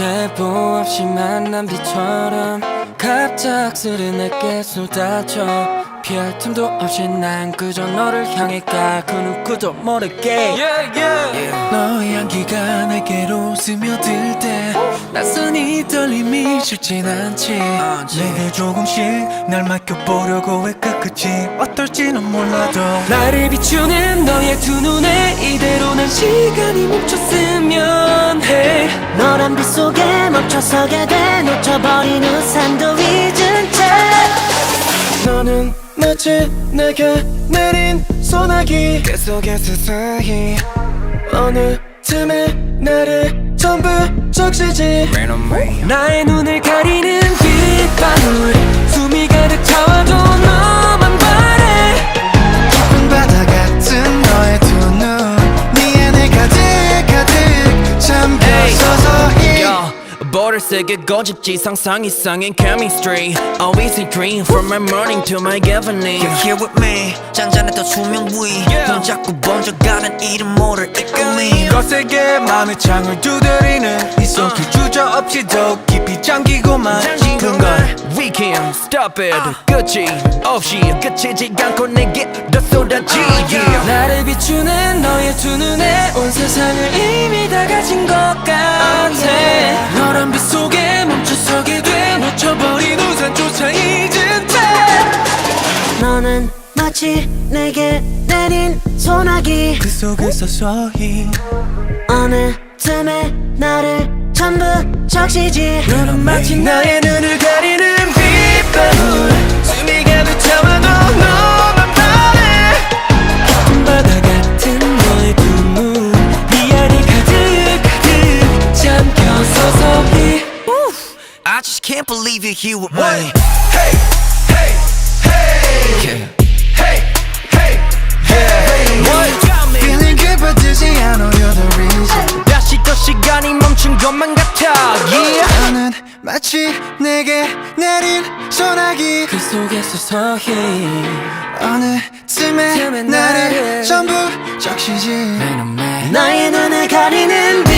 예보 없이 만난 비처럼 갑작스레 내게 쏟아져 피할 틈도 없이 난 그저 너를 향해 가그 누구도 모르게 너의 향기가 내게로 스며들 때 낯선 이 떨림이 쉽진 않지. 내게 조금씩 날 맡겨보려고 해 끝끝이 어떨지는 몰라도. 나를 비추는 너의 두 눈에 이대로 난 시간이 멈췄으면 해 너란 빛 속에 멈춰서게 돼 놓쳐버린 우산도 잊은 채 너는 마치 내게 내린 소나기 계속해 서서히 어느 틈에 나를 전부 적시지. 나의 눈을 가리는 빗방울 세게 고집지 상상 이상의 chemistry. Always in green from my morning to my evening. You're here with me. 잔잔했던 수명 위넌 자꾸 번져가는 이름 모를 이끌림 거세게 마음의 창을 두드리는 이 손길 주저없이 더 깊이 잠기고만 싶은 걸. We can stop it. 끝이 없이 끝이지 않고 내게 더 쏟아지. Yeah. 나를 비추는 너의 두 눈에 온 세상을 이미 다 가진 것 같아 너는 마치 내게 내린 소나기. 그 속에 서서히 어느 틈에 나를 전부 적시지. 너는 마치 나의 눈을 가리는 빗방울. 숨이 가득 차와도 너만 바래. 깊은 바다 같은 너의 두눈네 안에 가득 가득 잠겨서 서히 I just can't believe you're here with me. Feeling 시또 시간이 멈춘 것만 같아 yeah. 너는 마치 내게 내린 소나기 그 속에서 서히 어느 틈에 나를 전부 적시지 나의 눈을 가리는 빛